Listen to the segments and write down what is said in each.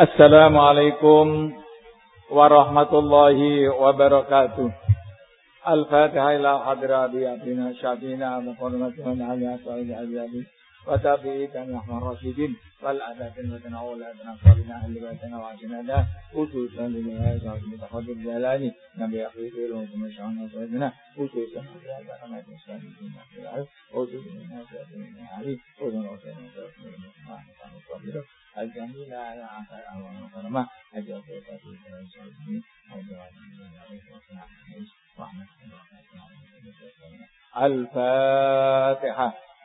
Assalamualaikum warahmatullahi wabarakatuh. Al-Fatihah ila hadrati abdina syabina muqarramatun ala وتوفيق نحو الراشدين والعذاب وتنعول أدنى صالحين أهل بيتنا وعشنا له خصوصا للنهاية وعشنا متخذ الجلال نبي أخي لهم ثم شعنا سيدنا خصوصا في هذا كما تنسان من أخي العرب خصوصا من أخي من أخي خصوصا وسيدنا وسيدنا وسيدنا وسيدنا الجميل على عفاء أولا وكرما أجل في تأتي في السعودين أجل على الفاتحة.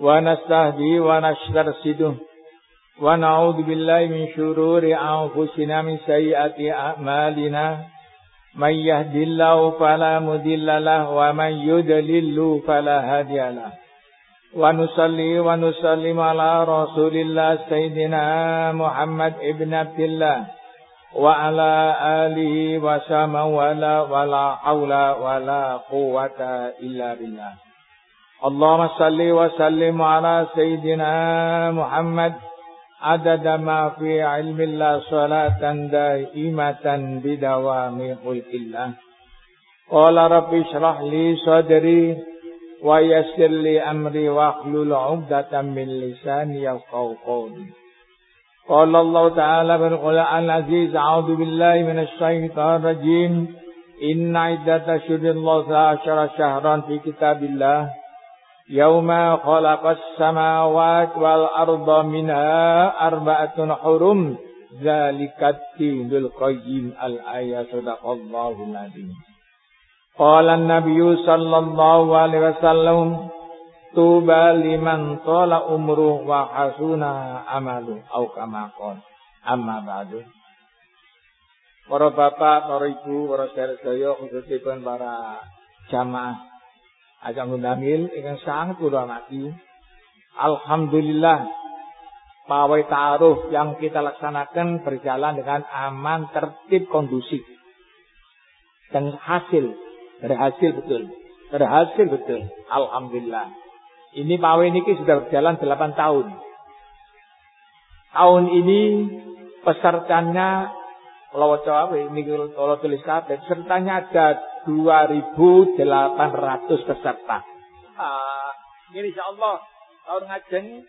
ونستهديه ونسترشده ونعوذ بالله من شرور أنفسنا من سيئات أعمالنا. من يهد الله فلا مضل له ومن يضلل فلا هادي له. ونصلي ونسلم على رسول الله سيدنا محمد ابن عبد الله وعلى آله وسلم ولا ولا حول ولا قوة إلا بالله. اللهم صل وسلم على سيدنا محمد. عدد ما في علم الله صلاة دائمة بدوام خلق الله. قال رب اشرح لي صدري ويسر لي أمري واحلل عقدة من لساني يفقهوا قولي. قال الله تعالى في القرآن العزيز أعوذ بالله من الشيطان الرجيم. إن عدة شهر الله عشر شهرا في كتاب الله. Yauma khalaqas samawati wal arba mina arba'atun hurum zalikat dinul qayyim al ayat sadaqallahu nadim. Qala an-nabiy sallallahu liman tala umru wa hasuna au kama qala. Para bapak, para ibu, para sedherek khususipun para jamaah ajang undamil ingkang sangat kula mati. Alhamdulillah pawai taruh yang kita laksanakan berjalan dengan aman, tertib, kondusif. Dan hasil Berhasil betul. Berhasil betul. Alhamdulillah. Ini pawai ini sudah berjalan 8 tahun. Tahun ini pesertanya kalau coba ini kalau tulis kabeh pesertanya ada 2.800 peserta. Ah, ini insya Allah tahun ngajeng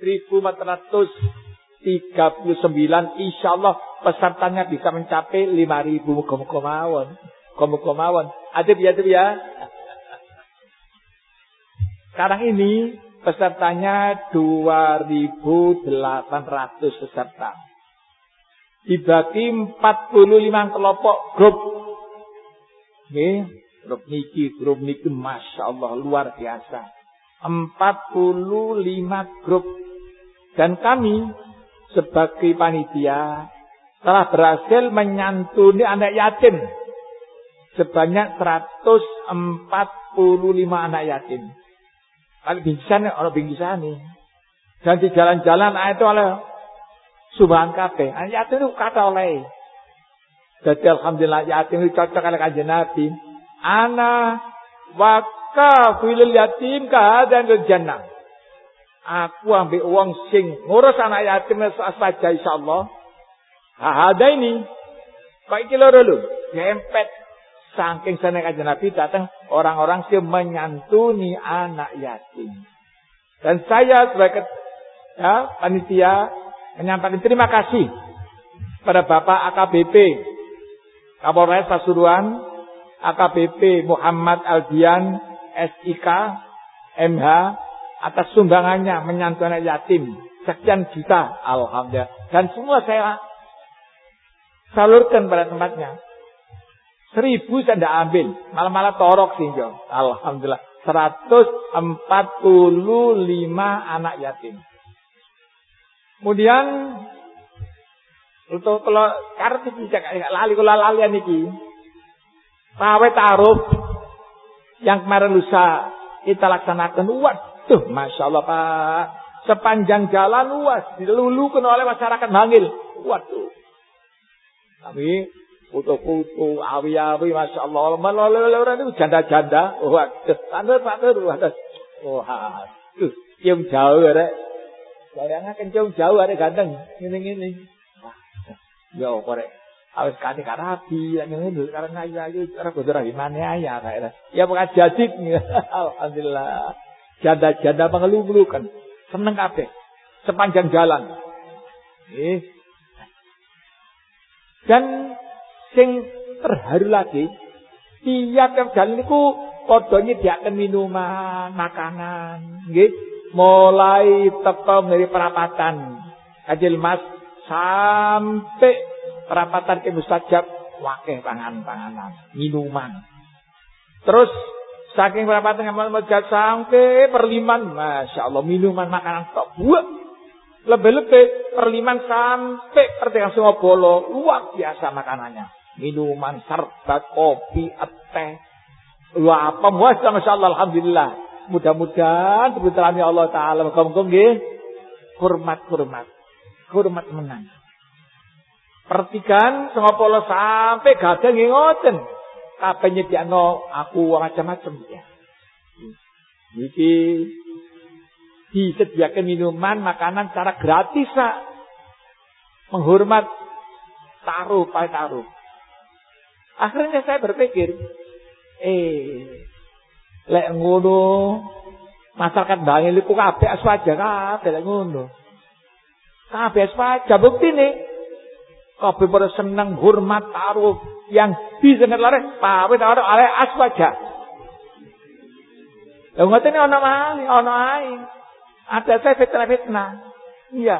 1439 insya Allah pesertanya bisa mencapai 5.000 muka-muka mawon. Ya, ya. Sekarang ini pesertanya 2.800 peserta. Dibagi 45 kelompok grup. Nih, grup niki, grup niki Masya Allah luar biasa. 45 grup. Dan kami sebagai panitia telah berhasil menyantuni anak yatim sebanyak 145 anak yatim. Kalau bingkisan orang bingkisan nih. Dan di jalan-jalan itu oleh subhan kafe. Anak yatim itu kata oleh. Jadi alhamdulillah yatim itu cocok oleh kanjeng Nabi. Ana wakafilul yatim kahadan ke jannah. Aku ambil uang sing ngurus anak yatim saja insyaallah. Ada ini. Kok iki loro lho, gempet Saking sana kanjeng Nabi datang orang-orang yang menyantuni anak yatim. Dan saya sebagai ya, panitia menyampaikan terima kasih pada Bapak AKBP Kapolres Pasuruan, AKBP Muhammad Aldian, SIK, MH, atas sumbangannya menyantuni anak yatim. Sekian juta, Alhamdulillah. Dan semua saya salurkan pada tempatnya. Seribu saya tidak ambil. Malah-malah torok sih. Alhamdulillah. 145 anak yatim. Kemudian Untuk kalau kartu bisa lali kalau lalian iki. Pawe taruh yang kemarin lusa kita laksanakan. Waduh, masya Allah Pak. Sepanjang jalan luas dilulukan oleh masyarakat Bangil. Waduh. Tapi foto-foto, awi-awi, masya Allah. Melalui orang itu janda-janda. Waduh, tandur, tandur, waduh. Waduh, cium jauh ya, Bayangkan cium jauh ada ganteng. Ini-ini. Ya korek. Awis kate karabi, ya ngono karena ayu-ayu ora bodo mana ya kayak Ya bukan jadi Alhamdulillah. Janda-janda mengeluh-ngeluh kan. Seneng kabeh. Sepanjang jalan. Eh. Dan sing terharu lagi tiap jalan niku padha nyediaken minuman, makanan, nggih. Mulai teko dari perapatan. Kajil Mas sampai perapatan ke mustajab wakeh pangan-panganan, minuman. Terus saking perapatan ke mustajab sampai perliman, masya Allah minuman makanan tok buat. Lebih-lebih perliman sampai pertigaan semua bolo luar biasa makanannya. Minuman, serta kopi, teh, Wah, apa muasa Masya Allah, Alhamdulillah. Mudah-mudahan kebetulan Allah Ta'ala. Muka-muka Hormat-hormat hormat menang. Pertikan sengopolo sampai gadang ngoten. Kabeh nyediakno aku macam-macam ya. Iki disediakan minuman, makanan secara gratis Pak. Menghormat taruh, pak taruh. Akhirnya saya berpikir, eh, lek ngono masyarakat bangil iku kabeh aswaja kabeh lek ngono. Kabeh bukti nih. Kabeh pada senang hormat taruh yang bisa ngelare pawe taruh ale aswaja. Lah ngoten ana mali, ana ae. Ada saya fitnah-fitnah. Iya.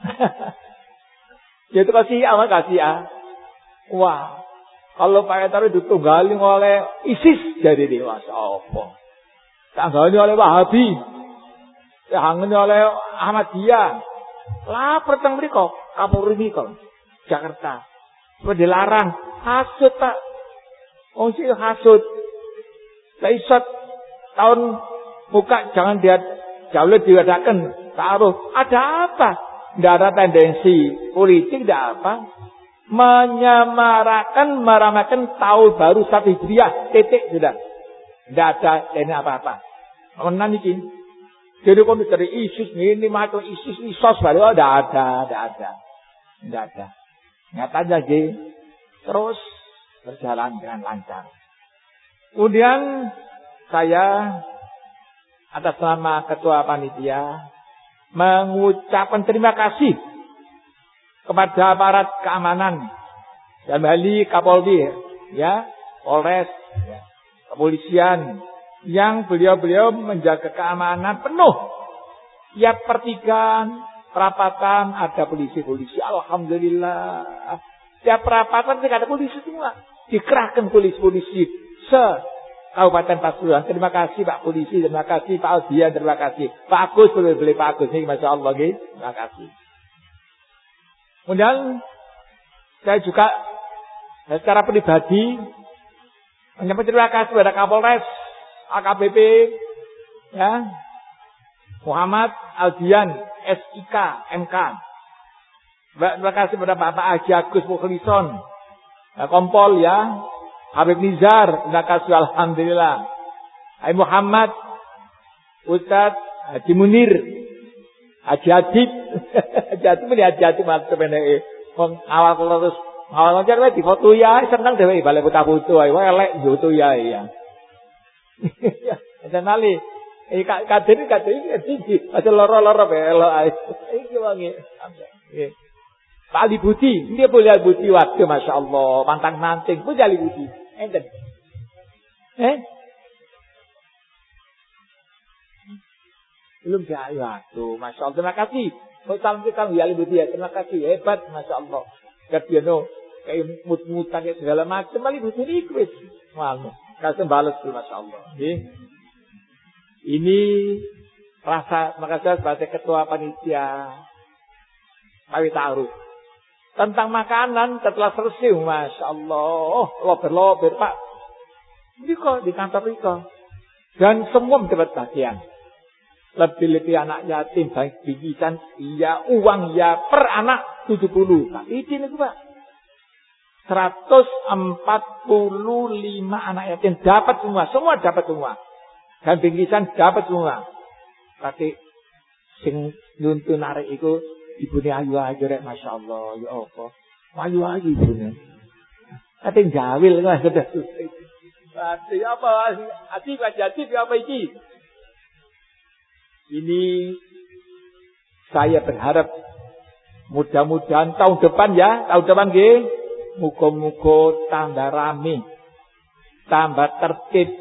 Ya itu kasih apa kasih ya. Wah, kalau Pak Taruh ditunggali oleh ISIS jadi dewasa apa? Tanggali oleh Wahabi. Tanggali oleh Ahmadiyah. Lapar teng mriko, Kapolri mriko. Jakarta. Wis dilarang, hasud Pak. Oh sih hasud. Lah isot tahun muka jangan dia jauh diwadakan taruh. Ada apa? Tidak ada tendensi politik, tidak apa. Menyamarakan, meramakan tahun baru satu hijriah. Titik sudah. Tidak ada ini apa-apa. Menan ini. Jadi kalau dari ISIS ini macam ISIS ISOS balik oh tidak ada, ada, tidak ada. Nyata aja terus berjalan dengan lancar. Kemudian saya atas nama ketua panitia mengucapkan terima kasih kepada aparat keamanan dan Bali Kapolri ya Polres ya, kepolisian yang beliau-beliau menjaga keamanan penuh. Tiap pertigaan, perapatan ada polisi-polisi. Alhamdulillah. Tiap perapatan tidak ada polisi semua. Dikerahkan polisi-polisi se Kabupaten Pasuruan. Terima kasih Pak Polisi, terima kasih Pak Aldian, terima kasih. Pak Agus, boleh beli Pak Agus. Ini Masya Allah. Gitu. Terima kasih. Kemudian saya juga secara pribadi menyampaikan terima kasih kepada Kapolres AKBP ya Muhammad Aldian SIK MK terima kasih kepada Bapak Haji Agus Mukhlison ya, Kompol ya Habib Nizar terima kasih Alhamdulillah. Hai Muhammad Ustaz Haji Munir Haji Adib Ini Haji Adib mantap ini awal terus awal aja di foto ya senang deh balik foto foto ayo elek foto ya ya ada nali. Eh kader kader iki Ada loro-loro belo ae. Iki wangi. Pak Ali Budi, dia boleh Budi waktu Masya Allah, pantang nanting, pun Ali Budi. Enten. Eh? Belum dia waktu, Masya Allah. Terima kasih. Mau salam kita Ali Budi ya, terima kasih. Hebat, Masya Allah. no, kayak mut-mutan kayak segala macam. Ali Budi ini ikut. Malu. Kasih balas tuh Masya Allah. Ini rasa, maka saya sebagai ketua panitia Pawi Ta'aruf. Tentang makanan setelah selesai, Masya Allah, lober-lober Pak. Ini kok di kantor ini Dan semua mendapat bagian. Lebih-lebih anak yatim, baik bingkisan, iya uang ya per anak 70. Pak, ini Pak. 145 anak yatim dapat semua, semua dapat semua. Dan bingkisan dapat semua. Tapi sing nuntun narik itu ibune ayu ayu rek masyaallah ya apa. Ayu ayu ibune. Kate jawil kan sudah. Berarti apa? Ati jadi apa iki? Ini saya berharap mudah-mudahan tahun depan ya, tahun depan nggih, muga-muga tambah rame, tambah tertib,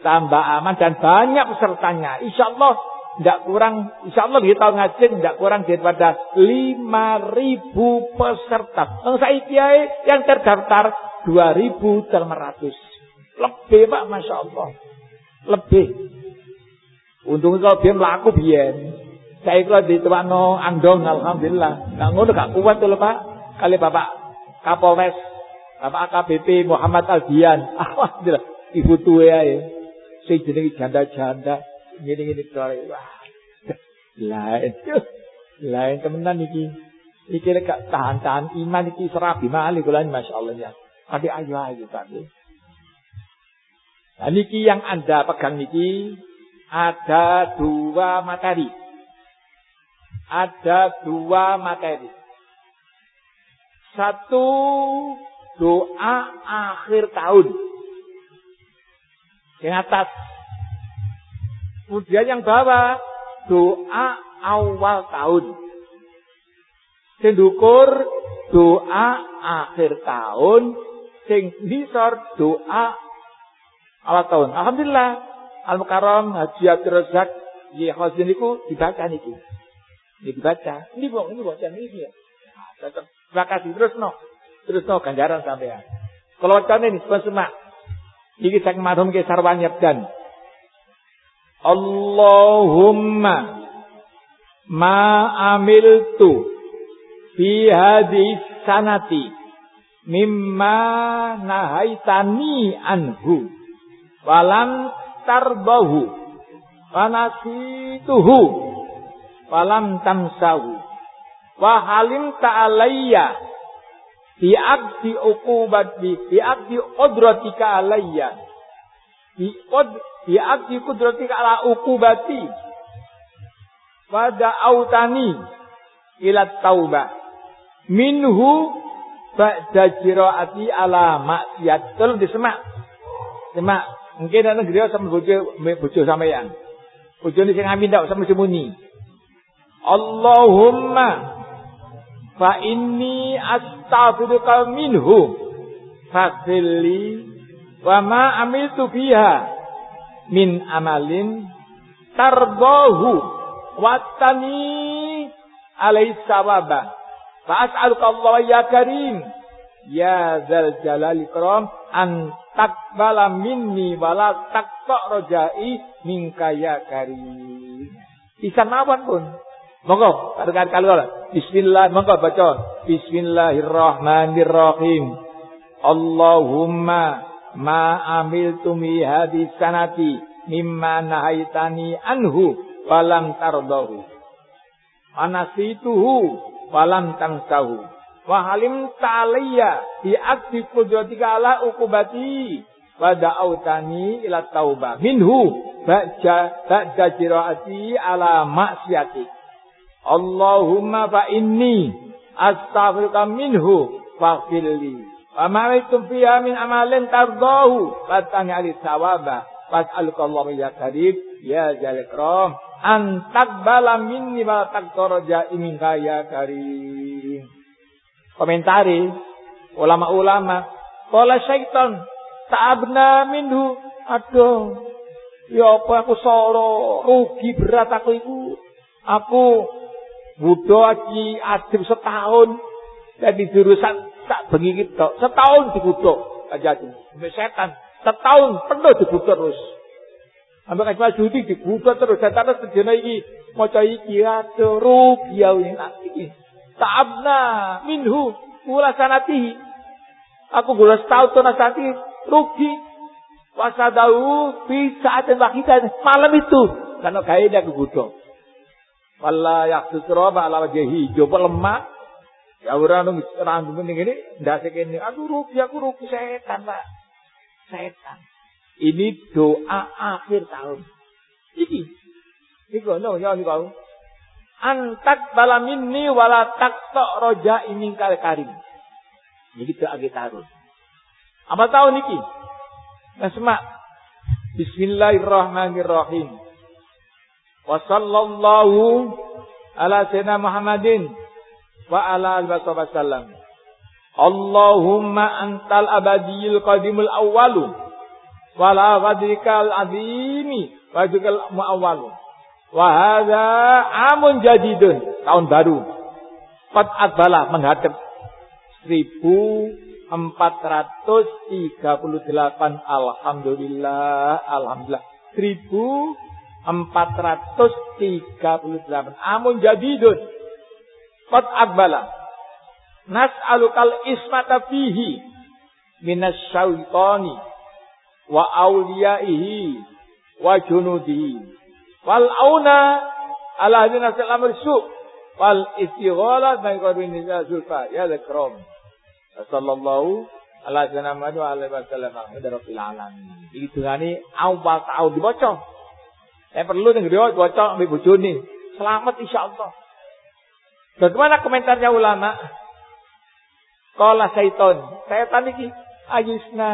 tambah aman dan banyak pesertanya. Insya Allah tidak kurang, insya Allah di tahun ngaji tidak kurang daripada lima ribu peserta. Yang saya yang terdaftar dua ribu ratus. Lebih Pak, Masya Allah. Lebih. Untung kalau biyen. Saya kalau di no andong alhamdulillah. Nggak ngono gak kuat tuh Pak. Kali Bapak Kapolres, Bapak AKBP Muhammad Aldian. Alhamdulillah ibu tua ya. Saya jenenge janda-janda. Gini-gini kali. Wah. Lain. Lain temenan iki. Iki lek tahan-tahan iman iki serabi malih kula masyaallah ya. Tapi ayo-ayo tadi. Nah, niki yang Anda pegang niki ada dua materi. Ada dua materi. Satu doa akhir tahun. Yang atas. Kemudian yang bawah doa awal tahun. Sendukur doa akhir tahun. Sing nisor doa awal tahun. Alhamdulillah. Al-Mukarram Haji Abdul Razak Ye Khazin itu dibaca niki. Ini dibaca. Ini bang, ini baca ini ya. Terima kasih terus no. Terus no ganjaran sampean. Kalau wacane ini semak. Iki sak marhum ke sarwan dan Allahumma ma amiltu fi hadis sanati mimma nahaitani anhu walam tarbahu. Wanasituhu walam tamsahu. Wa halim ta'alayya. Bi abdi uqubati bi abdi qudratika alayya. Bi qad bi abdi qudratika ala uqubati. Pada autani ila taubah minhu ba'da jiraati ala maksiat tolong disemak. Semak Mungkin ana negeri sama bojo bojo sampean. Bojone sing amin tak sama muni. Allahumma fa inni astaghfiruka minhu faghfirli wa ma amiltu biha min amalin tarbahu watani alaihi sawaba fa as'aluka Allah ya karim ya zal jalal ikram an takbala minni wala taktok rojai minka ya karim. Bisa mawon pun. Monggo, katakan kalau Bismillah, monggo baca. Bismillahirrahmanirrahim. Allahumma ma amil tumi hadis sanati mimma nahaitani anhu walam tardahu. Anasituhu walam tangsahu wa halim ta'aliyya bi akti qudratika ala ukubati wa da'autani ila taubah minhu ba'ja ba'da jiraati ala maksiati Allahumma fa inni astaghfiruka minhu faghfirli wa ma fiha min amalin tardahu. Fatani ali sawaba fas'aluka Allah ya karim ya jalikram an taqbala minni wa taqtaraja minka ya karim komentari ulama-ulama Kala syaitan ta'abna minhu. Aduh. Ya apa aku soro rugi berat aku itu. Aku budo aji adem setahun. Jadi jurusan tak bengi kita. Setahun dikutuk. Aja Sampai setan. Setahun penuh dikutuk terus. Sampai kajmal judi dikutuk terus. Dan terus terjena ini. Moco iki. Aduh rugi ya ini. Ta'abna minhu kula sanatihi. Aku gula setahun tuh nasati rugi. Wasadahu fi sa'atin wahidah. Malam itu. Karena kaya aku gudo. Wala yaksus roba ala wajhi coba lemah. Ya ora nang rambut ngene ndase kene. Aku rugi, aku rugi setan, Pak. Setan. Ini doa akhir tahun. Iki. Iki ya niku. Antak bala minni wala taktok roja ini kali karim. Doa kita harus. Apa tahun niki? Nasma. Bismillahirrahmanirrahim. Wa sallallahu ala sayyidina Muhammadin wa ala alihi wasallam. Allahumma antal abadiyil qadimul awwalu wa la ghadrikal azimi wa jukal muawwalu. Wa hadza amun jadidun, tahun baru. Qad adbala menghadap. 1438 alhamdulillah alhamdulillah. 1438 amun jadidun. Qad akbala nas'alukal ismata fihi. Minas syaitani. Wa awliyaihi. Wa junudihi wal auna ala hadina salam su. Wal istighala bi qadri zulfa ya zakram sallallahu ala sayyidina Muhammad wa alihi wasallam rabbil alamin. Iki dungane awal tahun dibaca. Saya perlu ning riwayat baca ambek bojone selamat insyaallah. Bagaimana komentarnya ulama? Kala syaiton, setan iki ayusna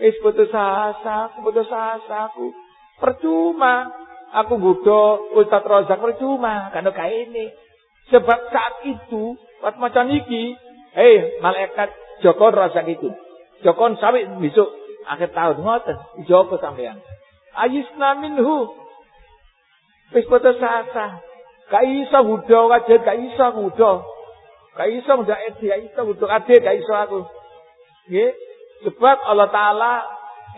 wis putus asa, putus asa aku. Percuma aku nggodho Ustaz Rozak percuma karena kayak ini. Sebab saat itu waktu macam iki, eh malaikat Joko Rozak itu. Joko sampai besok akhir tahun ngoten, Joko sampean. Ayusna minhu. Wis putus asa. Gak iso ngudho kajet, gak iso ngudho. Gak iso ndak edi, gak iso kajet, gak iso aku. Nggih. Sebab Allah taala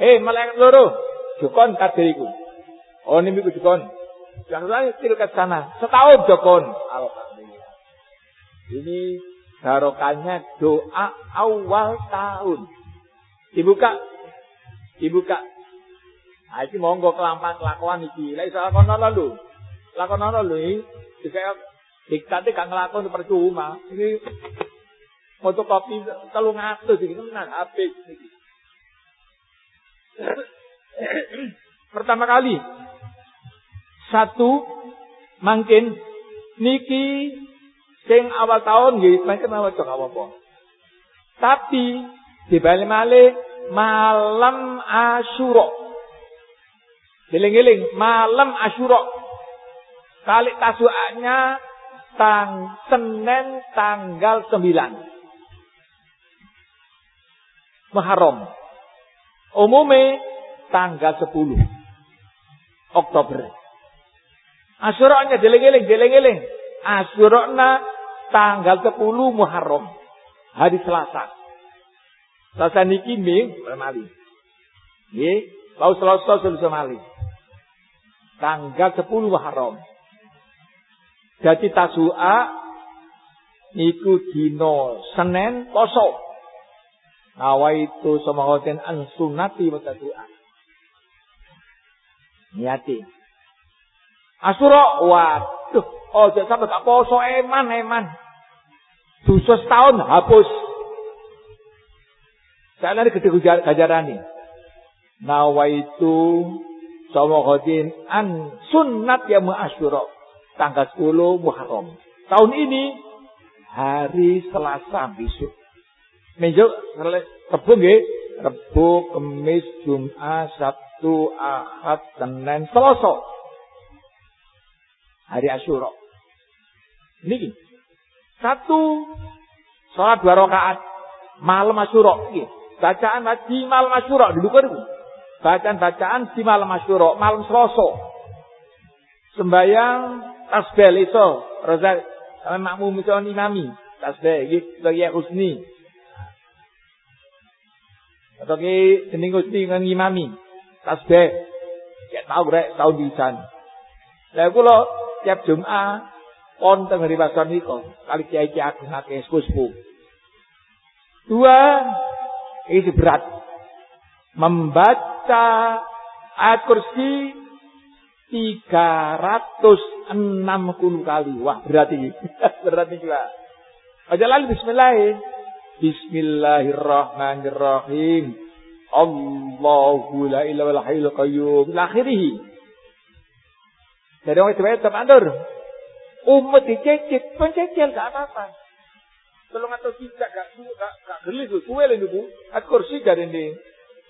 eh malaikat loro jokon kadhe iku. Oh niku jokon. Jangan ke sana. Setahun jokon. Alhamdulillah. Ini barokahnya doa awal tahun. Dibuka. Dibuka. Nah, iki monggo kelampang kelakuan iki. Lah iso lakon lho. Lakon lho iki. Dikaya diktate gak nglakon percuma. Iki fotokopi telung atus iki tenan habis iki. Pertama kali satu mungkin niki sing awal tahun nggih mungkin awal cok apa Tapi dibalik malih malam Asyura. Giling-giling malam Asyura. Kali tasuaknya tang Senin tanggal 9. Muharram. Umumnya tanggal 10 Oktober. Asyuranya geleng-geleng, geleng-geleng. Asyurana tanggal 10 Muharram. Hari Selasa. Selasa niki ming mali. Nggih, lau Selasa Selasa mali. Tanggal 10 Muharram. Jadi tasua niku dino Senin poso. Nawaitu samawatin an sunnati wa tasua. Niati. Asura waduh, oh sampai tak poso eman eman. Dosa setahun hapus. Saya nanti gede gajarani. Nawaitu samawatin an sunnat ya mu'asyura tanggal 10 Muharram. Tahun ini hari Selasa besok. Besok Rebu nggih, Rebu, Kamis, Jumat, Sabtu, Ahad, Senin, Selasa. Hari Asyura. Niki. Satu salat dua rakaat malam Asyura nggih. Bacaan di malam Asyura dulu kan Bacaan-bacaan di malam Asyura, malam Selasa. Sembayang tasbih iso, rozak sama makmum iso imami. Tasbih iki husni. Atau ki jeneng husni nang imami. Tasbih. Ya tau rek tau disan. Lah kula tiap Jumat wonten riwasan nika kali kiai-kiai agung akeh sepuh Dua, ini berat. Membaca ayat kursi 360 kali. Wah, berat ini. berat ini juga. Aja lalu bismillah. Bismillahirrahmanirrahim. Allahu la ilaha illa hayyul qayyum. Akhirih. Jadi orang itu tetap andur. Umat dicecet, pencecel gak apa-apa. Tolong atau tidak gak gak gak geli kue lagi bu. At kursi dari ini.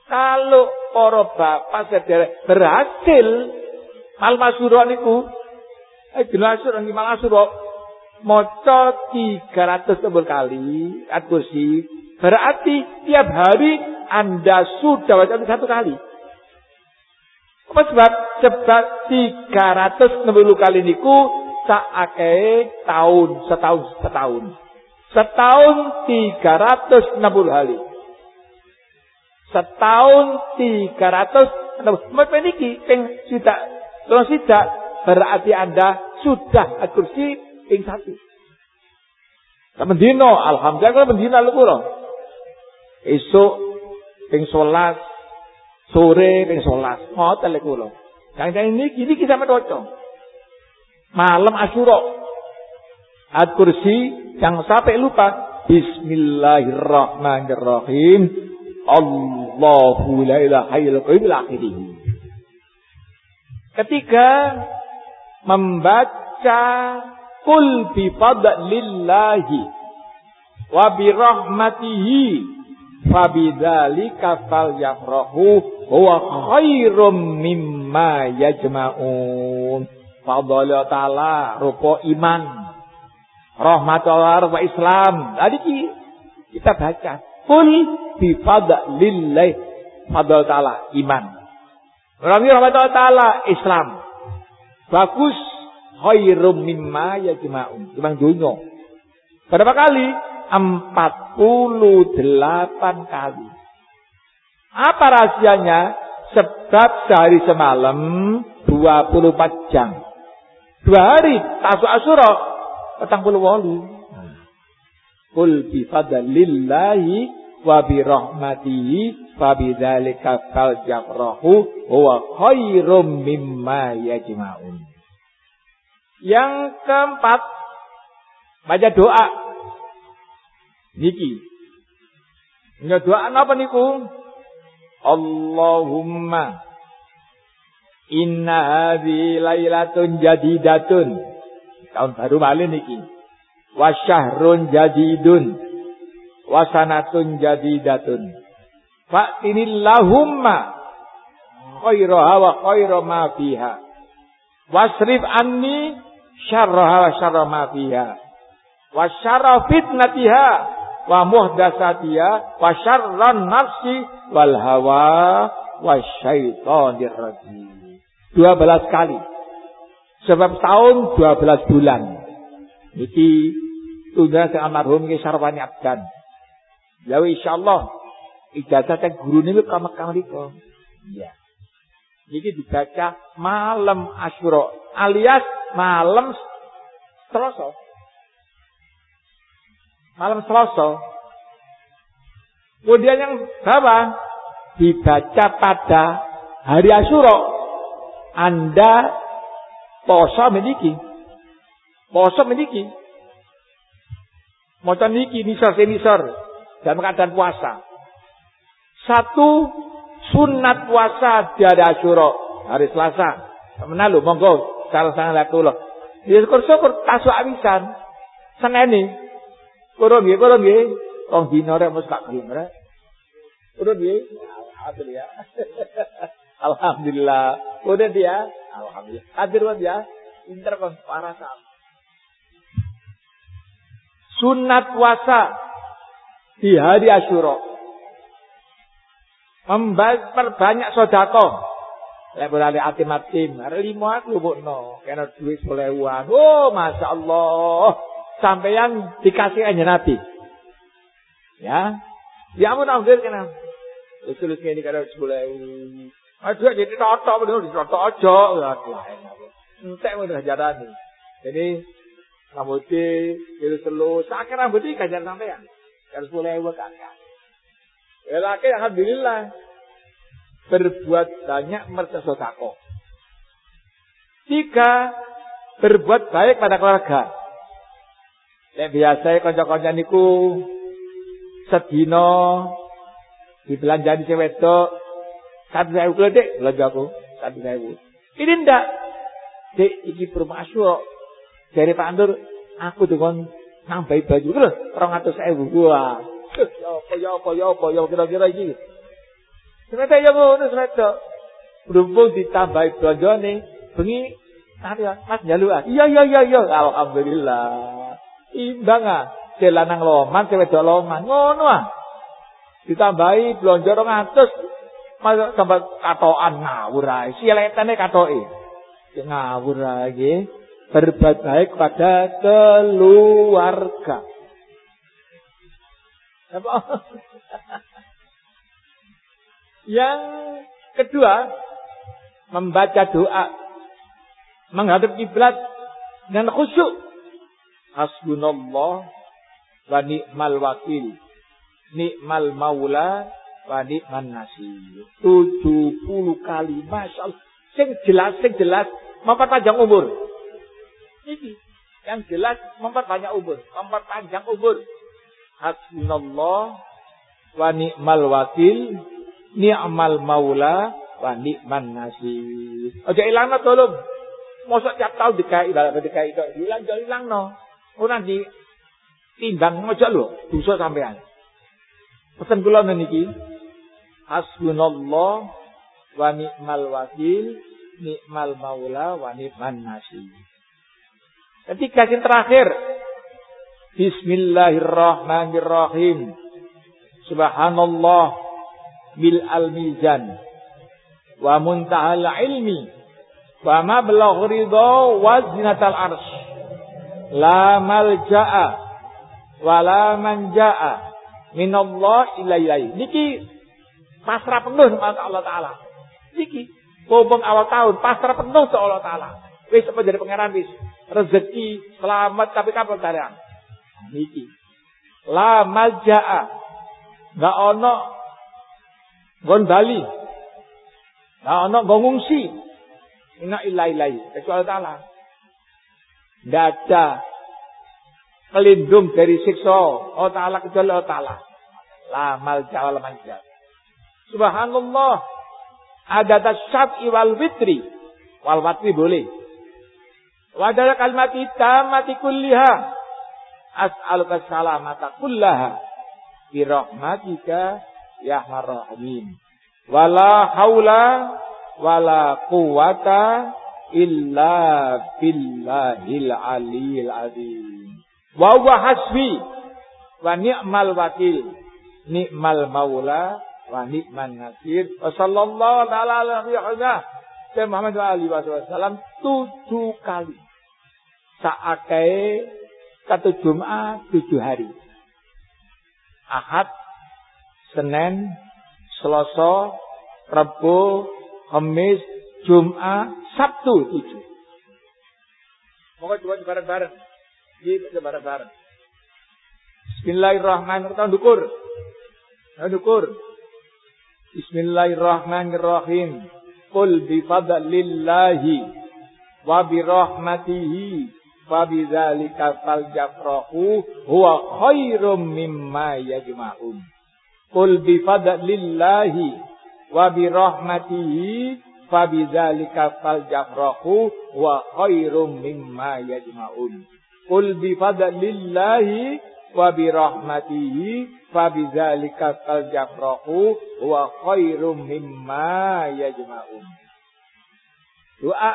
Kalau para bapak saudara berhasil mal masuro niku, eh jelas orang mal masuro moco 300 kali at kursi berarti tiap hari anda sudah baca satu kali. Apa sebab? Sebab 360 kali niku tak tahun setahun setahun. Setahun 360 hari. Setahun 360. Mereka ini ping tidak. Kalau tidak berarti Anda sudah kursi ping satu. Sama dino, alhamdulillah kalau mendino lu kula. Esok ping solas, sore ping solas. Ngoten lek kula. Kang ini ini kita maca. Malam Asyura. At kursi yang sampai lupa Bismillahirrahmanirrahim Allahu la ilaha illallah Ketiga membaca kul bi fadlillahi wa bi rahmatihi fa bidzalika falyafrahu huwa khairum mimma yajma'un. Fadlillah taala rupa iman rahmatullah wa Islam. Tadi kita baca. Kul bi fadlillah. Fadl ta'ala. Iman. Rami rahmatullah ta'ala. Islam. Bagus. Khairum mimma yajma'un. Imang dunia. Berapa kali? 48 kali. Apa rahasianya? Sebab sehari semalam 24 jam. Dua hari tasuk asyura petang puluh walu. Kul bi fadlillahi wa bi rahmatihi fa bidzalika faljafrahu huwa khairum mimma yajma'un. Yang keempat, baca doa. Niki. Nggak doa apa niku? Allahumma inna hadhi lailatun jadidatun tahun baru malih niki. Wa syahrun jadidun wa sanatun jadidatun. Fa'tinillahumma khairaha wa khaira ma fiha. Wasrif anni syarraha wa syarra ma fiha. Wa syarra fitnatiha wa muhdasatiha wa syarran nafsi wal hawa wa syaitanir rajim. 12 kali. Sebab tahun 12 bulan. Iki tunda sing almarhum ki sarwani abdan. Ya insyaallah ijazah teng guru niku kamek mriku. Iya. Iki dibaca malam Asyura alias malam Selasa. Malam Selasa. Kemudian yang bawah dibaca pada hari Asyura. Anda Poso meniki. Poso meniki. Maca niki nisar nisar dalam keadaan puasa. Satu sunat puasa di hari Asyura, hari Selasa. Menalu monggo salah sana laku loh. Ya syukur-syukur tasuk awisan. Seneni. Kurang nggih, kurang nggih. Rong dina rek mesti gak gelem rek. Kurang nggih. Alhamdulillah. Alhamdulillah. Udah dia. Alhamdulillah. Hadir kan ya. Pinter kan para sahabat. Sunat puasa di hari Asyura. Membahas perbanyak sodako. Lek beralih atim atim. Hari lima aku no. Kena duit uang. Oh, masya Allah. Sampai yang dikasih aja Nabi. Ya. Ya ampun ambil kena. Tulis ini karena sepuluh Aduh jadi rotok bener rotok aja. Entek udah jarane. Jadi Rambutnya, kilo selu, sakit rambutnya ganjar sampean. Harus mulai ewe kakak. Ya laki alhamdulillah. Berbuat banyak mercosodako. Tiga, berbuat baik pada keluarga. Yang biasa konco-konco niku sedino dibelanjani wedok satu saya ukur dek belanja aku satu saya ukur. Ini ndak dek iki bermasuk dari Pak Andur aku dengan nambahi baju lho orang atas saya wah ya apa ya apa ya apa ya kira-kira iki ternyata ya ngono ternyata berhubung ditambahi nih bengi nanti mas jaluk ah iya iya iya iya. Alhamdulillah. Imbang ah. Celanang loman cewek loman. Ngono ah. Ditambahi blonjo 200 masuk sampai katoan ngawur ae siletane katoke. Ngawur lagi berbuat baik pada keluarga. Apa yang kedua membaca doa menghadap kiblat dengan khusyuk hasbunallah wa ni'mal wakil nikmal maula wa nikman nasir. 70 kali. Masya Allah. Sing jelas, sing jelas. Memperpanjang umur. Ini. Yang jelas memperbanyak umur. Memperpanjang umur. Hasbunallah wa ni'mal wakil. Ni'mal maula wa nikman nasir. Ojo ilang no tolong. Mosok tiap tahun dikai, dikai, hilang, hilang no. Orang di timbang ngojok lho, dosa sampean. Pesan kula niki hasbunallah wa ni'mal wakil ni'mal maula wa ni'man nasir. Ketika yang terakhir Bismillahirrahmanirrahim. Subhanallah bil al-mizan wa muntahal ilmi wa mablagh ridha wa zinatal arsh. La malja'a wa la manja'a minallah ilailai. Niki pasrah penuh sama Allah Ta'ala. Niki. Bobong awal tahun, pasrah penuh sama Allah Ta'ala. Wis apa jadi pangeran wis. Rezeki, selamat, tapi kapan tarian? Niki. La malja'a. Gak ono gon Bali. Gak ono gon ngungsi. Ina ilailai. Kecuali Allah Ta'ala. Tidak pelindung dari siksa Allah Ta'ala kecuali Allah Ta'ala. La malja wal manja. Subhanallah. Ada tasyab iwal witri. Wal watri boleh. Wadala kalmati tamati kulliha. As'aluka salamata kullaha. Birahmatika ya marrahmin. Wala haula wala quwata illa billahil aliyil azim. Wa huwa hasbi wa ni'mal wakil. Ni'mal maula wa ni'man nasir. Wa sallallahu ta'ala wa sallam. Muhammad wa alihi wasallam tujuh kali. Saakai satu Jumat tujuh hari. Ahad, Senin, Selasa, Rabu, Kamis, Jumat, Sabtu tujuh. Moga coba bareng-bareng. Gitu bareng-bareng. Bismillahirrahmanirrahim. Tahun dukur. Tahun dukur. Bismillahirrahmanirrahim. Qul bifadlillahi wa birahmatihi wa bidzalika faljafrahu huwa khairum mimma yajma'un. Qul bifadlillahi wa birahmatihi fa bidzalika faljafrahu wa khairum mimma yajma'un. Qul bi fadlillahi wa bi rahmatihi fa bidzalika faljafrahu wa khairum mimma yajma'un. Doa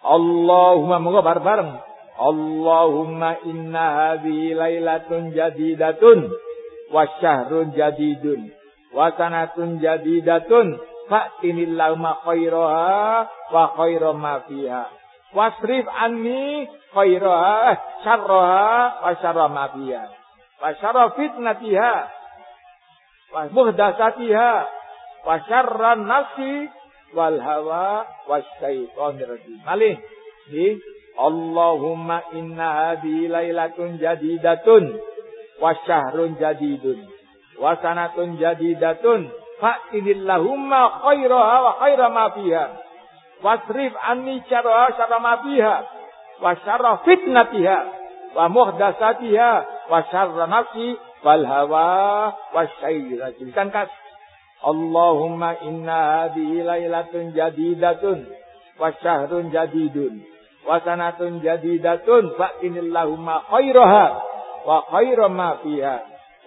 Allahumma moga bareng Allahumma inna hadhihi lailatun jadidatun wa syahrun jadidun. Wa sanatun jadidatun fa'tinillahumma khairaha wa khairam ma fiha. Wasrif anni khairaha syarraha wa syarra ma fiha. Wa syarra fitnatiha wa muhdasatiha wa syarra nafsi wal hawa wa syaitonir rajim. Malih. Di Allahumma inna hadhihi lailatun jadidatun wa syahrun jadidun. Wa sanatun jadidatun. Fa'tinillahumma khairaha wa khaira ma fiha. Wasrif anni syarra syarra ma fiha. Wa syarra fitnatiha. Wa muhdasatiha. Wa syarra nafsi. Wal hawa. Wa syairati kan kas. Allahumma inna hadhihi lailatun jadidatun. Wa syahrun jadidun. Wa sanatun jadidatun. Fa'tinillahumma khairaha wa khaira ma fiha.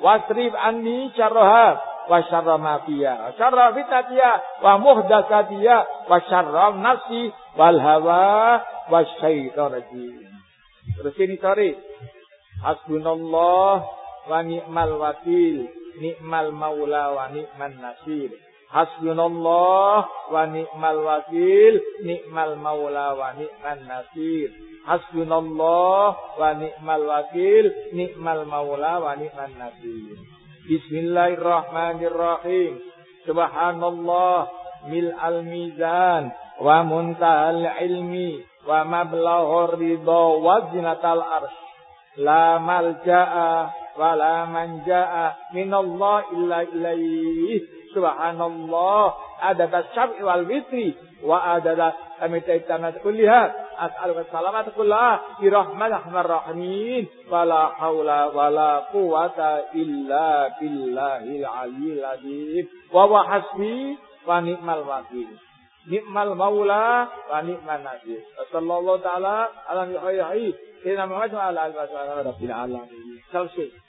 Wasrif anni syarraha wa syarra ma fiha. Syarra fitatiha wa muhdasatiha wa syarra nafsi wal hawa wa terus ini sorry. Hasbunallah wa ni'mal wakil ni'mal maula wa ni'man nasir Hasbunallah wa ni'mal wakil, ni'mal maula wa ni'man nasir. Hasbunallah wa ni'mal wakil, ni'mal maula wa ni'man nasir. Bismillahirrahmanirrahim. Subhanallah mil al-mizan wa muntahal ilmi wa mablaghur ridha wa zinatal arsh. La malja'a wa la manja'a minallah illa ilaih subhanallah. Adada syab'i wal witri. Wa adada kamitaitana kulliha. As'aluka rahmatir rahimin. Wala haula wala quwata illa billahil aliyyil azim wa wa hasbi wa ni'mal wakil. Ni'mal maula wa ni'man nasir sallallahu taala ala khairi sayyidina Muhammad wa ala alamin. Selesai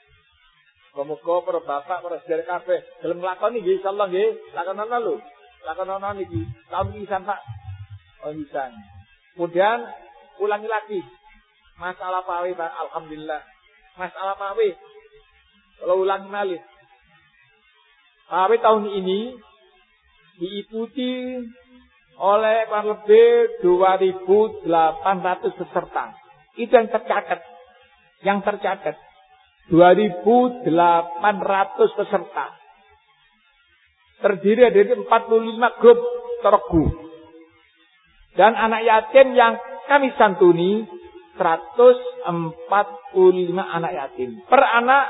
Muga para bapak, para sedherek kabeh gelem nglakoni nggih insyaallah nggih. Lakonono lho. Niki. Tahun pisan Pak. Oh pisan. Kemudian ulangi lagi. Masalah pawe Pak, alhamdulillah. Masalah pawe. Kalau ulangi malih. Pawe tahun ini diikuti oleh kurang lebih 2.800 peserta. Itu yang tercatat. Yang tercatat. 2.800 peserta. Terdiri dari 45 grup tergu. Dan anak yatim yang kami santuni 145 anak yatim. Per anak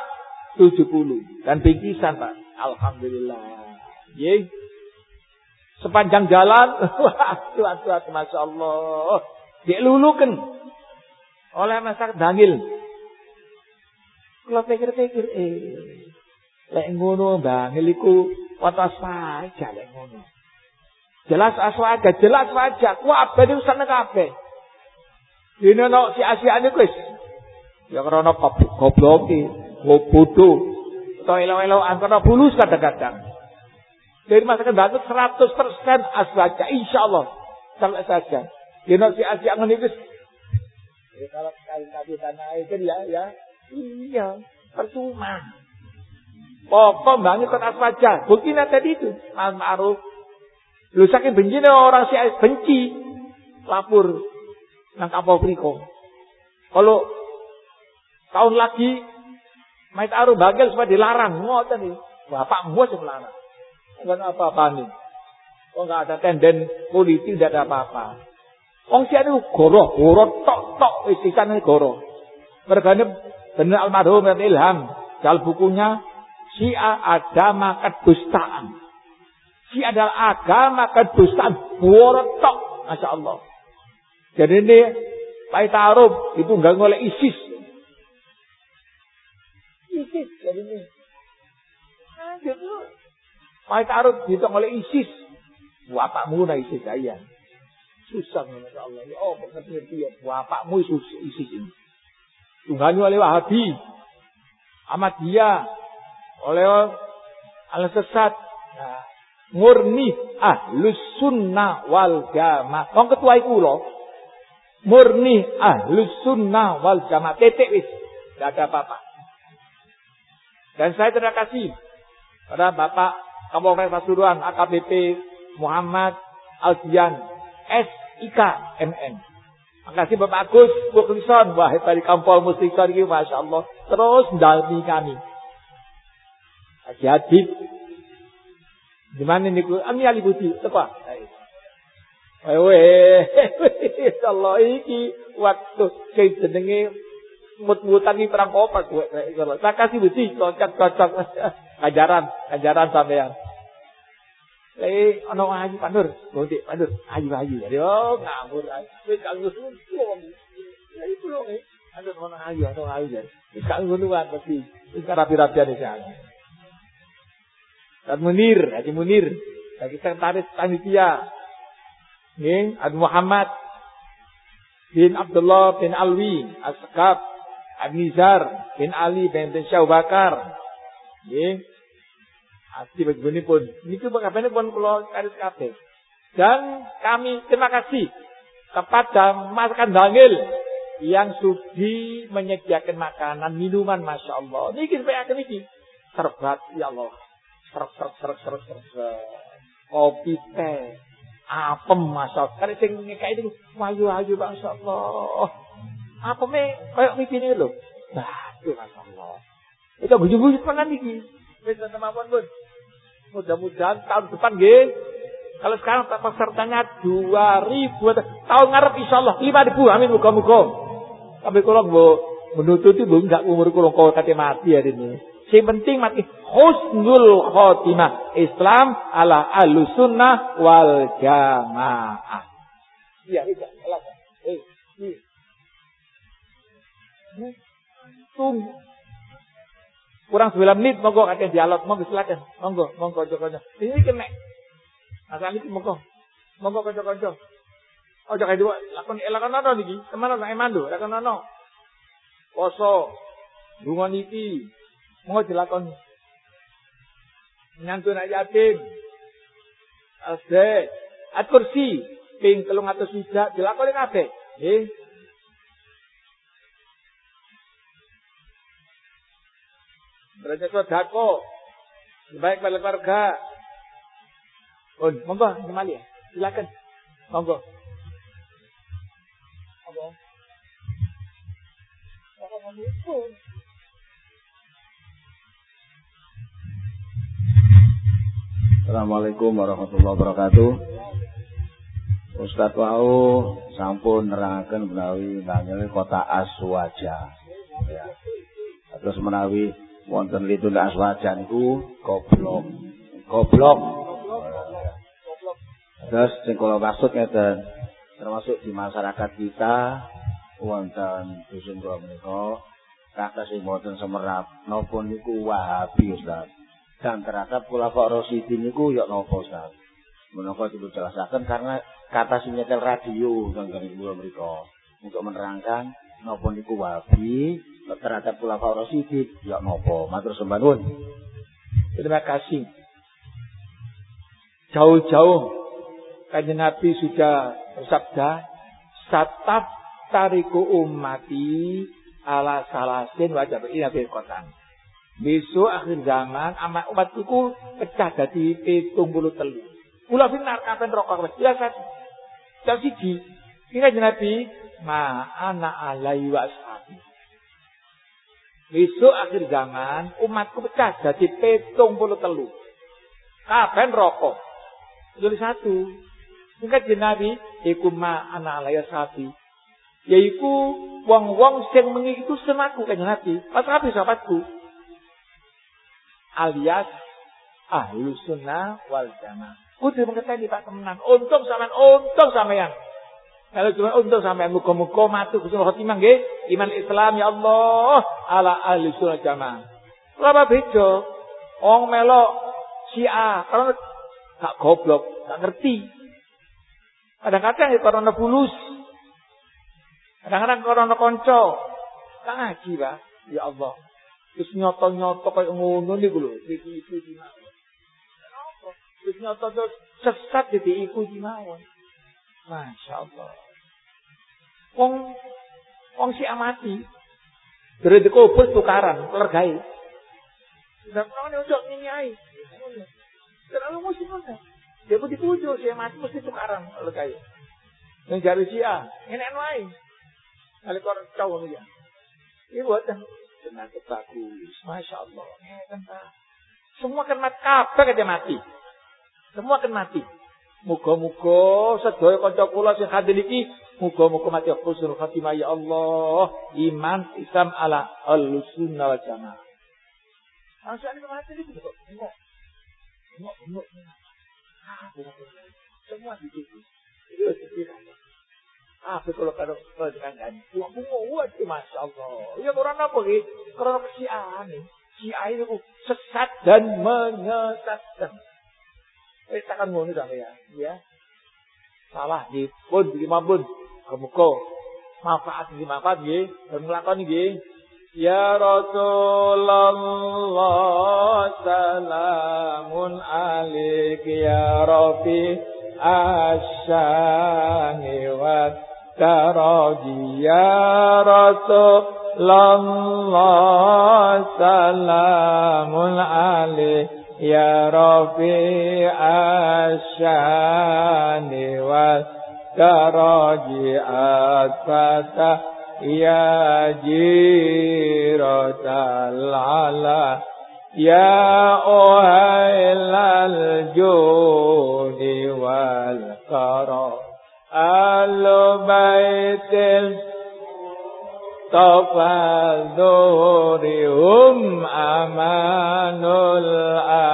70. Dan bingkisan Pak. Alhamdulillah. Ye. Sepanjang jalan. Waduh, waduh. Masya Allah. Dilulukan. Oleh masyarakat Dangil. Kalau pikir-pikir, eh, lek ngono bangil iku watas saja lek ngono. Jelas aswaja, jelas wajah. Kabeh itu sana kabeh. Dene no si asiane wis. Ya karena goblok iki, bodoh. Atau elo-elo antara bulus kadang-kadang. Dari masyarakat banget 100% aswaja, insya Allah. Sampai saja. Dene si Asia ngene wis. Ya kalau kali-kali tanah itu ya, ya Iya, percuma. Pokok bangun kota wajah. Bukti tadi itu. Mas Ma'ruf. Lu saking benci orang si benci. Lapor. Nang kapal priko. Kalau tahun lagi. Mait aru bagel supaya dilarang. Ngoten nih. Bapak muas yang melarang. Enggak apa-apa nih. Oh enggak ada tenden politik, tidak ada apa-apa. Wong si anu goroh, goroh tok tok isikan goroh. Mereka Benar almarhum Ilham. Dalam bukunya Syiah agama kedustaan. Syiah adalah agama kedustaan. Worotok. Masya Allah. Jadi ini Pak Tarub itu enggak oleh ISIS. ISIS jadi ini. Nah, gitu. Pak Tarub itu oleh ISIS. Bapakmu nah ISIS saya. Susah Masya Allah. Ya oh, ngerti ya. Bapakmu ISIS ini. Tunggangi oleh Wahabi. Ahmadiyah. Oleh al-sesat. Nah, murni ahlus sunnah wal jamaah. Wong ketua iku lho. Murni ahlus sunnah wal jamaah. Titik wis. Tidak ada apa-apa. Dan saya terima kasih pada Bapak Kapolres Pasuruan AKBP Muhammad Alfian SIK MN. Makasih Bapak Agus, Bu Krison. Wah, dari kampung mustika ini, Masya Allah. Terus mendalami kami. Haji Hadid. Di mana ini? Ini Ali Budi. Apa? Wewe. Allah iki. waktu kayak jenenge mut-mutan ini perang kopas gue. Tak kasih besi, cocok-cocok. Kajaran, kajaran sampean. Eh, ono ayu pandur, bondik pandur, ayu ayu. Jadi oh ngawur, wis kanggo suwung. Ya itu loh, eh. Ada ayu, ono ayu jadi. Wis kanggo nuwan mesti. Wis rapi-rapian iki. Dan Munir, Haji Munir, lagi sekretaris panitia. Nih, Ad Muhammad bin Abdullah bin Alwi, Asqab, Abnizar bin Ali bin Syah Bakar. Nih, Ati begini pun. Tuh ini pun pulau karis kafe. Dan kami terima kasih kepada masakan Dangil yang sudi menyediakan makanan, minuman, masya Allah. Kita akan ini serbat, ya Allah. Serp, serp, serp, serp, serp, kopi teh, apem, masya Allah. Karena sing kayak ini, mayu ayu, masya Allah. Apa me, kayak mimpi loh. Nah, itu masya Allah. Itu bujur-bujur mana nih? Bisa teman-teman pun. Mudah-mudahan tahun depan nggih. Kalau sekarang pesertanya 2000 tahun ngarep insyaallah 5000 amin muga-muga. Tapi kalau mau menututi belum enggak umur kula kau kate mati hari ini. Si penting mati husnul khotimah Islam ala alusunnah wal jamaah. Iya, iya, Eh, iya. Tunggu. Kurang 9 menit monggo ada dialog, monggo silakan. Monggo, monggo kanca-kanca. Ini kena. Asal iki monggo. Monggo kanca-kanca. Ojo kayak dua, lakon lakon ana niki, ke mana nang emando, lakon ana. Poso, bunga niki, monggo dilakon. Nyantun anak yatim. Asde, at kursi, ping telung atus tidak dilakoni kabeh. Nggih. Berarti sodako. Baik pada keluarga. Oh, monggo, kembali ya. Silakan. Monggo. Monggo. Assalamualaikum warahmatullahi wabarakatuh. Ustadz wau sampun nerangaken menawi nangil kota Aswaja. Ya. Terus menawi wonten lidul aswaja niku goblok. Goblok. Terus sing kula maksud ngeten termasuk di masyarakat kita wonten dusun kula menika kata sing wonten semerap napa niku Wahabi Ustaz. Dan terhadap Khulafa Rasyidin niku ya napa Ustaz. Menapa dulu jelasaken karena kata sing nyetel radio tanggal kula mriku untuk menerangkan napa niku Wahabi terhadap ulama Rasidin ya nopo matur sembah terima kasih. Jauh-jauh kanjeng Nabi sudah bersabda sataf tariku umati ala salasin wajib ini nabi kotan besok akhir zaman amat umatku pecah dari pitung bulu telu. Kula finar kapan rokok biasa. Jam siji. Ini Nabi ma ana alai wa Besok akhir zaman umatku pecah jadi petung puluh telu. Kapan rokok? Jadi satu. Singkat jenabi, iku ma anak alaya sapi. Yaiku wong-wong sing mengiku semaku kan Nabi. Pas Nabi sahabatku. Alias ahlu sunnah wal jamaah. Kudu mengetahui Pak temenan. Untung sampean, untung sampean. Kalau cuma untuk sampai muka-muka matu kusul khotimah nggih, iman Islam ya Allah ala ahli sunnah jamaah. Lapa beda? Wong melok Syiah, karena gak goblok, gak ngerti. Kadang-kadang ya korona bulus. Kadang-kadang korona konco. Gak ngaji, Pak. Ya Allah. Terus nyoto-nyoto kayak ngono nih lho, iki iku di mawon. Terus nyoto sesat jadi iku di mawon. Masya Allah. Wong wong si amati. Dari dikubur tukaran, kelergai. Ini udah ini ai. Terlalu mesti mana? Dia pun dipujuk, si amati mesti tukaran, kelergai. Yang jari si A, ini wae. Kali kor cowok ya. Ini buat tenaga bagus, masya Allah. Semua mati, kabeh aja mati. Semua kan mati. Muga-muga sedaya kanca kula sing hadir iki Muga-muga mati husnul khatimah ya Allah. Iman Islam ala al-sunnah wal jamaah. Maksudnya ini mati ini kok. Bengok, bengok. Ah, Semua di situ. Itu. Ah, kalau kalau kalau dengan kan, wah wah masya Allah. Ya orang apa sih? Karena kesiaan nih. Si air sesat dan menyesatkan. Eh, takkan ngono ya, ya. Salah di pun di pun kemuka manfaat di manfaat nggih, dan nglakoni nggih. Ya Rasulullah salamun alik ya Rabbi. Asyani wa taraji ya Rasulullah salamun alik ya Rabbi asyani wa taraji atfata يا جيرة العلا يا أهل الجود والكرم أهل بيت التفاذور هم أمان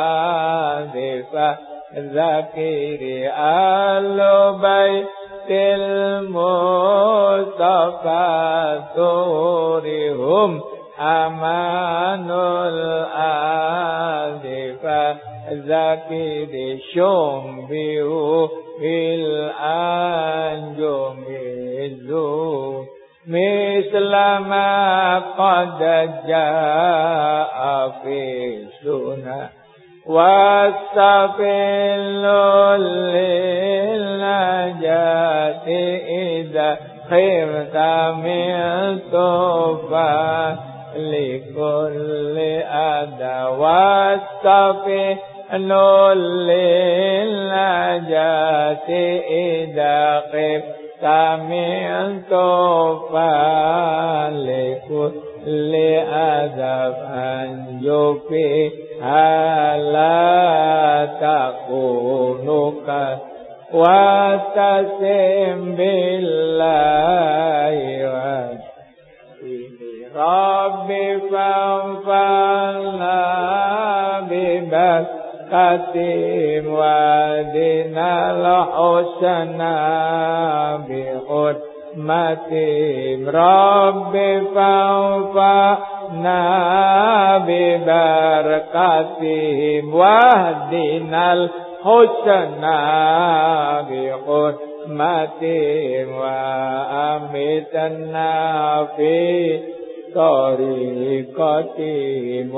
الآذفة ذكر أهل بيت المصطفى ثورهم أمان الآذفة ذكر شنبه في الأنجم الزور مثل ما قد جاء في السنة والسبيل للنجاة إذا خفت من طوفان لكل أذى والسبيل للنجاة إذا خفت من طوفان لكل أذى فانجو فيها لا تكونك واستسم بالله ربي فانفعنا ببركتهم وادنا الحسنى بحرمتهم ربي فانفعنا ببركتهم واهدنا الحسنى بحرمتهم وأمتنا في طريقتهم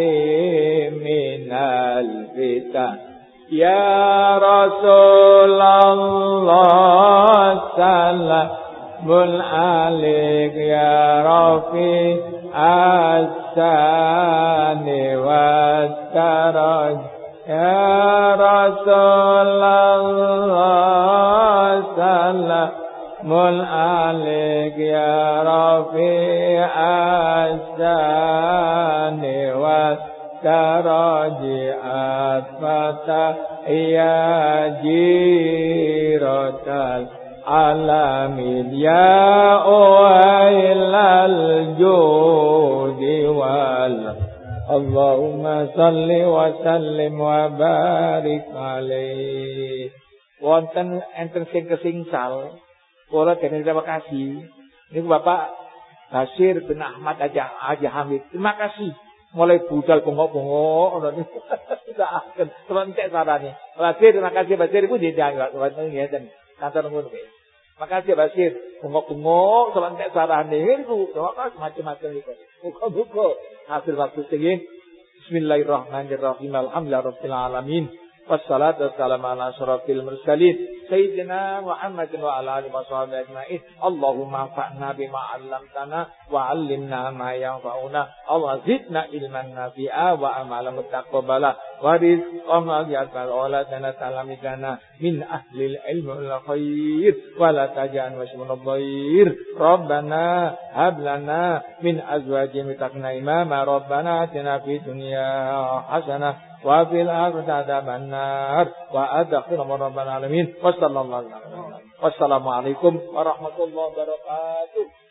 ومعافاتهم من الفتن يا رسول الله سلام عليك يا رفيع السان والترج يا رسول الله سلام عليك يا رفيع السان والترج أثبت يا جيرة العالمين يا أهل الجود وال اللهم صل وسلم وبارك عليه wonten enten sing kesingsal kula dene terima kasih. Niku Bapak Basir bin Ahmad Aja Aja Hamid. Terima kasih. Mulai budal niku tidak akan tementek sarane Basir terima kasih. Basir ibu jenjang wonten ngeten kantor ngono Makasih Basir, bungok-bungok selantek sarane niku, macam-macam niku. Muga-muga hasil waktu tinggi. Bismillahirrahmanirrahim. Alhamdulillahirabbil alamin. Wassalatu wassalamu ala asyrafil mursalin sayyidina Muhammadin wa ala alihi washabihi ajmain. Allahumma anfa'na bima 'allamtana wa 'allimna ma yanfa'una. Allah zidna ilman nafi'a wa amalan mutaqabbala wa rizqan yaqbal wa lana talamidana min ahli ilmi wal khair wa la taj'al washmuna dhair. Rabbana hab lana وفي الآخرة عذاب النار من رب العالمين. وصلى الله عليه وسلم. والسلام عليكم ورحمة الله وبركاته.